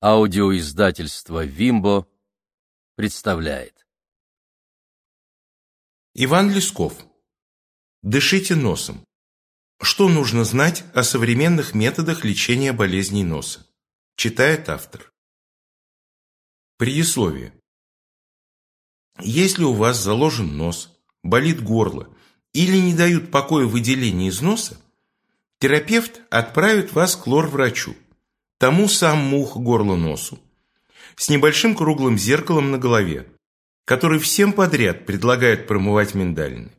Аудиоиздательство «Вимбо» представляет. Иван Лесков. Дышите носом. Что нужно знать о современных методах лечения болезней носа? Читает автор. Предисловие. Если у вас заложен нос, болит горло или не дают покоя выделения из носа, терапевт отправит вас к лор-врачу тому самому ухо горло носу, с небольшим круглым зеркалом на голове, который всем подряд предлагают промывать миндалины.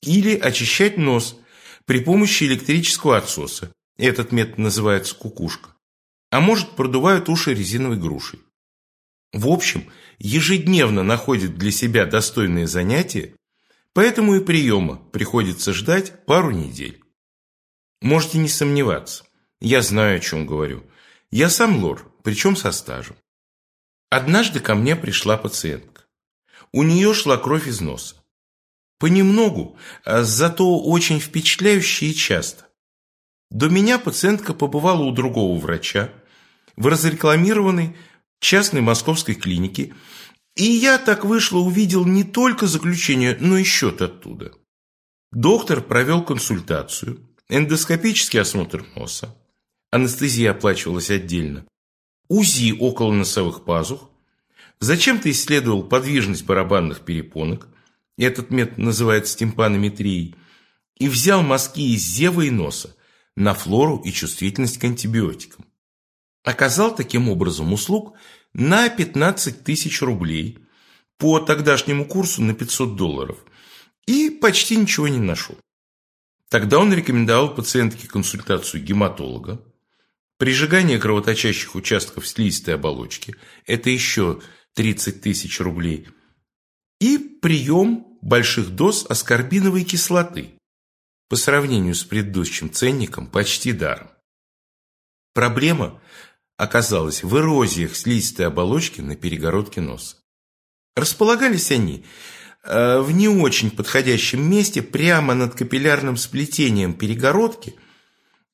Или очищать нос при помощи электрического отсоса. Этот метод называется кукушка. А может, продувают уши резиновой грушей. В общем, ежедневно находят для себя достойные занятия, поэтому и приема приходится ждать пару недель. Можете не сомневаться, я знаю, о чем говорю – я сам лор, причем со стажем. Однажды ко мне пришла пациентка. У нее шла кровь из носа. Понемногу, а зато очень впечатляюще и часто. До меня пациентка побывала у другого врача в разрекламированной частной московской клинике, и я так вышло увидел не только заключение, но и счет оттуда. Доктор провел консультацию, эндоскопический осмотр носа, анестезия оплачивалась отдельно, УЗИ около носовых пазух, зачем-то исследовал подвижность барабанных перепонок, этот метод называется тимпанометрией, и взял мазки из зева и носа на флору и чувствительность к антибиотикам. Оказал таким образом услуг на 15 тысяч рублей по тогдашнему курсу на 500 долларов. И почти ничего не нашел. Тогда он рекомендовал пациентке консультацию гематолога, Прижигание кровоточащих участков слизистой оболочки – это еще 30 тысяч рублей. И прием больших доз аскорбиновой кислоты. По сравнению с предыдущим ценником почти даром. Проблема оказалась в эрозиях слизистой оболочки на перегородке носа. Располагались они э, в не очень подходящем месте прямо над капиллярным сплетением перегородки –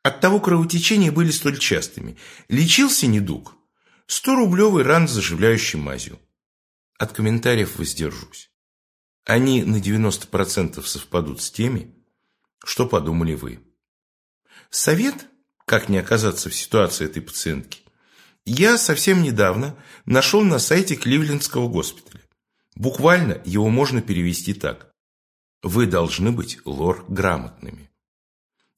Оттого кровотечения были столь частыми. Лечился недуг 100-рублевый ран с заживляющей мазью. От комментариев воздержусь. Они на 90% совпадут с теми, что подумали вы. Совет, как не оказаться в ситуации этой пациентки, я совсем недавно нашел на сайте Кливлендского госпиталя. Буквально его можно перевести так. Вы должны быть лор-грамотными.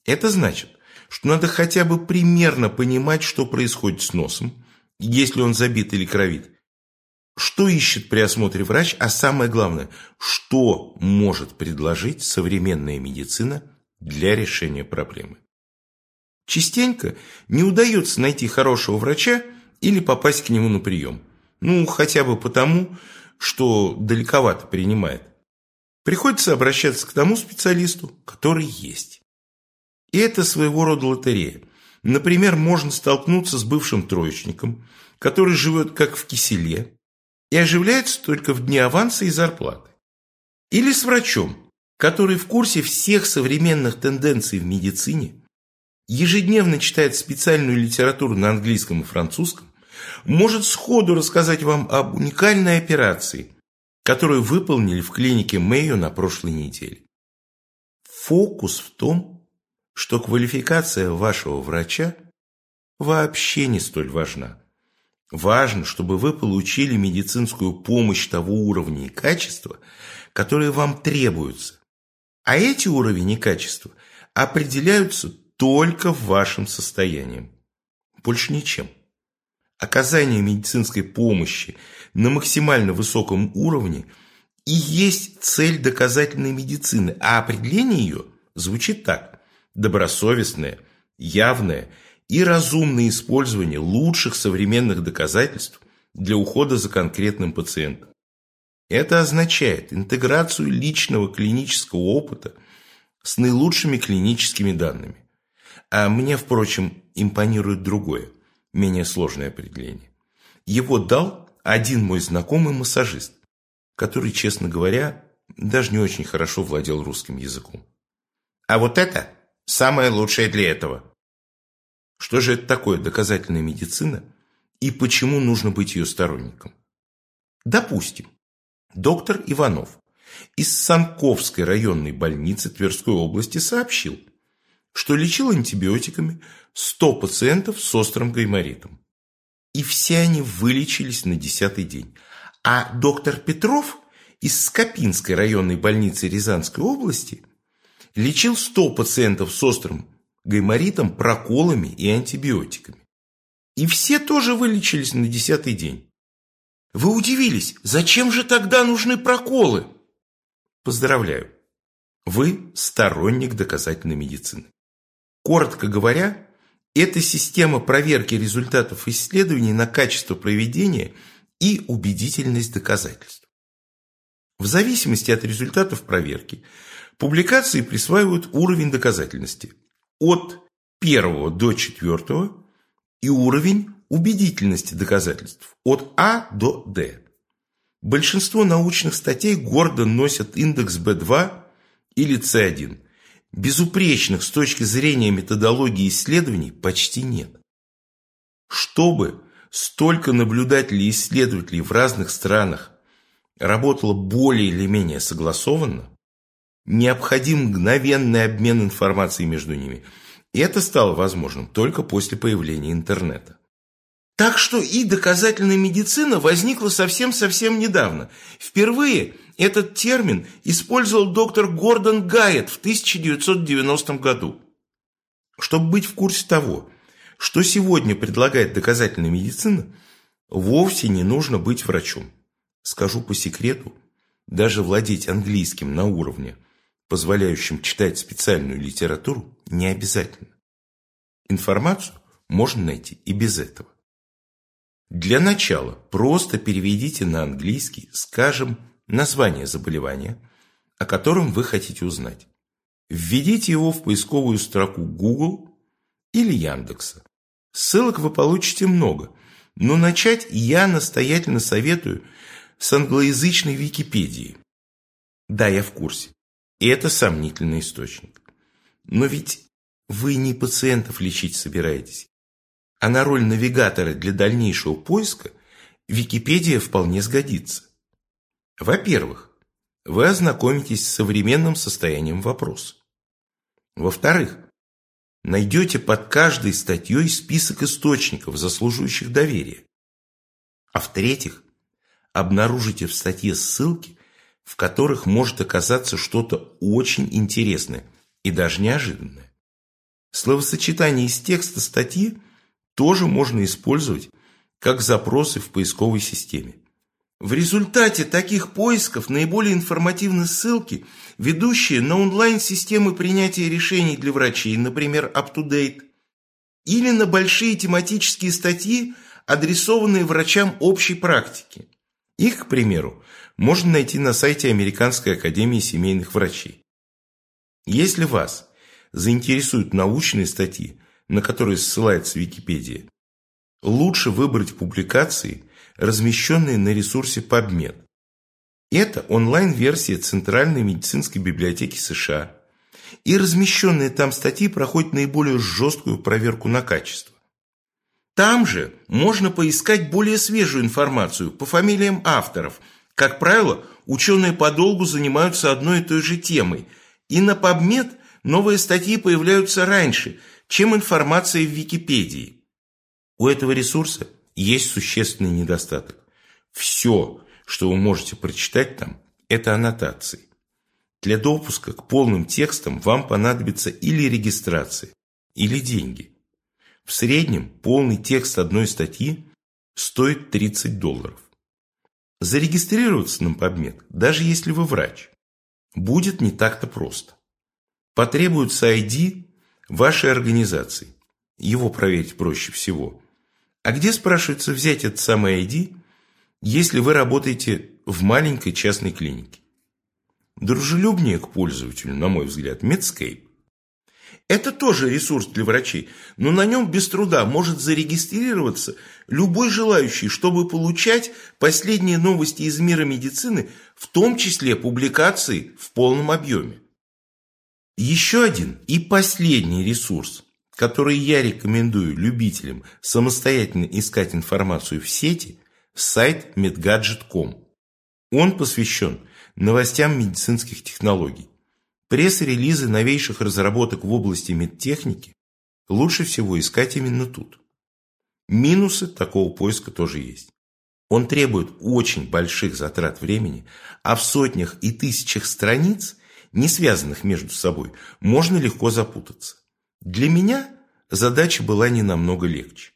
Это значит, что надо хотя бы примерно понимать, что происходит с носом, если он забит или кровит. Что ищет при осмотре врач, а самое главное, что может предложить современная медицина для решения проблемы. Частенько не удается найти хорошего врача или попасть к нему на прием. Ну, хотя бы потому, что далековато принимает. Приходится обращаться к тому специалисту, который есть. И это своего рода лотерея. Например, можно столкнуться с бывшим троечником, который живет как в киселе и оживляется только в дни аванса и зарплаты. Или с врачом, который в курсе всех современных тенденций в медицине, ежедневно читает специальную литературу на английском и французском, может сходу рассказать вам об уникальной операции, которую выполнили в клинике Мэйо на прошлой неделе. Фокус в том, что квалификация вашего врача вообще не столь важна. Важно, чтобы вы получили медицинскую помощь того уровня и качества, которые вам требуются. А эти уровни и качества определяются только вашим состоянием. Больше ничем. Оказание медицинской помощи на максимально высоком уровне и есть цель доказательной медицины, а определение ее звучит так добросовестное, явное и разумное использование лучших современных доказательств для ухода за конкретным пациентом. Это означает интеграцию личного клинического опыта с наилучшими клиническими данными. А мне, впрочем, импонирует другое, менее сложное определение. Его дал один мой знакомый массажист, который, честно говоря, даже не очень хорошо владел русским языком. А вот это самое лучшее для этого. Что же это такое доказательная медицина и почему нужно быть ее сторонником. Допустим, доктор Иванов из Санковской районной больницы Тверской области сообщил, что лечил антибиотиками 100 пациентов с острым гайморитом. И все они вылечились на десятый день. А доктор Петров из Скопинской районной больницы Рязанской области лечил 100 пациентов с острым гайморитом проколами и антибиотиками. И все тоже вылечились на десятый день. Вы удивились, зачем же тогда нужны проколы? Поздравляю, вы сторонник доказательной медицины. Коротко говоря, это система проверки результатов исследований на качество проведения и убедительность доказательств. В зависимости от результатов проверки, публикации присваивают уровень доказательности от первого до четвертого и уровень убедительности доказательств от А до Д. Большинство научных статей гордо носят индекс B2 или C1. Безупречных с точки зрения методологии исследований почти нет. Чтобы столько наблюдателей и исследователей в разных странах работало более или менее согласованно, необходим мгновенный обмен информацией между ними. И это стало возможным только после появления интернета. Так что и доказательная медицина возникла совсем-совсем недавно. Впервые этот термин использовал доктор Гордон Гайет в 1990 году. Чтобы быть в курсе того, что сегодня предлагает доказательная медицина, вовсе не нужно быть врачом. Скажу по секрету, даже владеть английским на уровне, позволяющим читать специальную литературу, не обязательно. Информацию можно найти и без этого. Для начала просто переведите на английский, скажем, название заболевания, о котором вы хотите узнать. Введите его в поисковую строку Google или Яндекса. Ссылок вы получите много, но начать я настоятельно советую с англоязычной Википедии. Да, я в курсе. И это сомнительный источник. Но ведь вы не пациентов лечить собираетесь, а на роль навигатора для дальнейшего поиска Википедия вполне сгодится. Во-первых, вы ознакомитесь с современным состоянием вопроса. Во-вторых, найдете под каждой статьей список источников, заслуживающих доверия. А в-третьих, обнаружите в статье ссылки, в которых может оказаться что-то очень интересное и даже неожиданное. Словосочетание из текста статьи тоже можно использовать как запросы в поисковой системе. В результате таких поисков наиболее информативны ссылки, ведущие на онлайн-системы принятия решений для врачей, например, UpToDate, или на большие тематические статьи, адресованные врачам общей практики. Их, к примеру, можно найти на сайте Американской академии семейных врачей. Если вас заинтересуют научные статьи, на которые ссылается Википедия, лучше выбрать публикации, размещенные на ресурсе PubMed. Это онлайн-версия Центральной медицинской библиотеки США, и размещенные там статьи проходят наиболее жесткую проверку на качество. Там же можно поискать более свежую информацию по фамилиям авторов. Как правило, ученые подолгу занимаются одной и той же темой, и на PubMed новые статьи появляются раньше – чем информация в Википедии. У этого ресурса есть существенный недостаток. Все, что вы можете прочитать там, это аннотации. Для допуска к полным текстам вам понадобится или регистрация, или деньги. В среднем полный текст одной статьи стоит 30 долларов. Зарегистрироваться на PubMed, даже если вы врач, будет не так-то просто. Потребуется ID вашей организации. Его проверить проще всего. А где, спрашивается, взять этот самый ID, если вы работаете в маленькой частной клинике? Дружелюбнее к пользователю, на мой взгляд, Medscape. Это тоже ресурс для врачей, но на нем без труда может зарегистрироваться любой желающий, чтобы получать последние новости из мира медицины, в том числе публикации в полном объеме. Еще один и последний ресурс, который я рекомендую любителям самостоятельно искать информацию в сети, сайт medgadget.com. Он посвящен новостям медицинских технологий. Пресс-релизы новейших разработок в области медтехники лучше всего искать именно тут. Минусы такого поиска тоже есть. Он требует очень больших затрат времени, а в сотнях и тысячах страниц, не связанных между собой, можно легко запутаться. Для меня задача была не намного легче.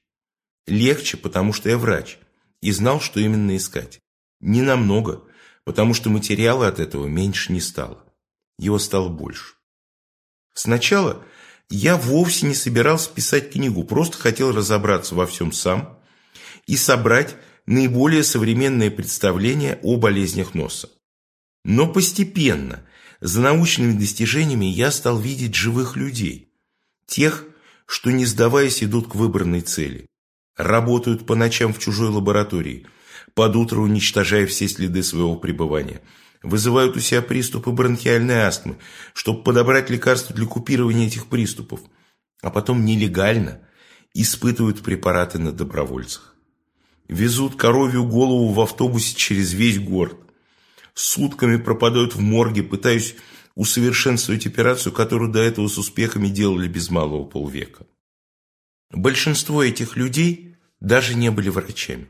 Легче, потому что я врач и знал, что именно искать. Не намного, потому что материала от этого меньше не стало. Его стало больше. Сначала я вовсе не собирался писать книгу, просто хотел разобраться во всем сам и собрать наиболее современные представления о болезнях носа. Но постепенно, за научными достижениями, я стал видеть живых людей. Тех, что не сдаваясь идут к выбранной цели. Работают по ночам в чужой лаборатории, под утро уничтожая все следы своего пребывания – вызывают у себя приступы бронхиальной астмы, чтобы подобрать лекарства для купирования этих приступов, а потом нелегально испытывают препараты на добровольцах. Везут коровью голову в автобусе через весь город. Сутками пропадают в морге, пытаясь усовершенствовать операцию, которую до этого с успехами делали без малого полвека. Большинство этих людей даже не были врачами.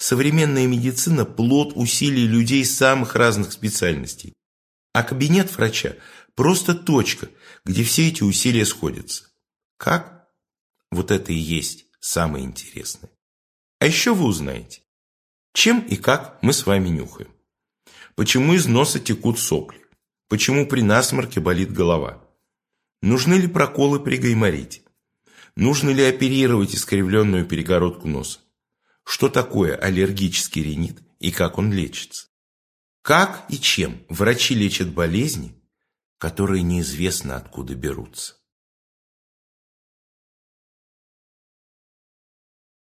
Современная медицина – плод усилий людей самых разных специальностей. А кабинет врача – просто точка, где все эти усилия сходятся. Как? Вот это и есть самое интересное. А еще вы узнаете, чем и как мы с вами нюхаем. Почему из носа текут сопли? Почему при насморке болит голова? Нужны ли проколы при гайморите? Нужно ли оперировать искривленную перегородку носа? Что такое аллергический ринит и как он лечится. Как и чем врачи лечат болезни, которые неизвестно откуда берутся.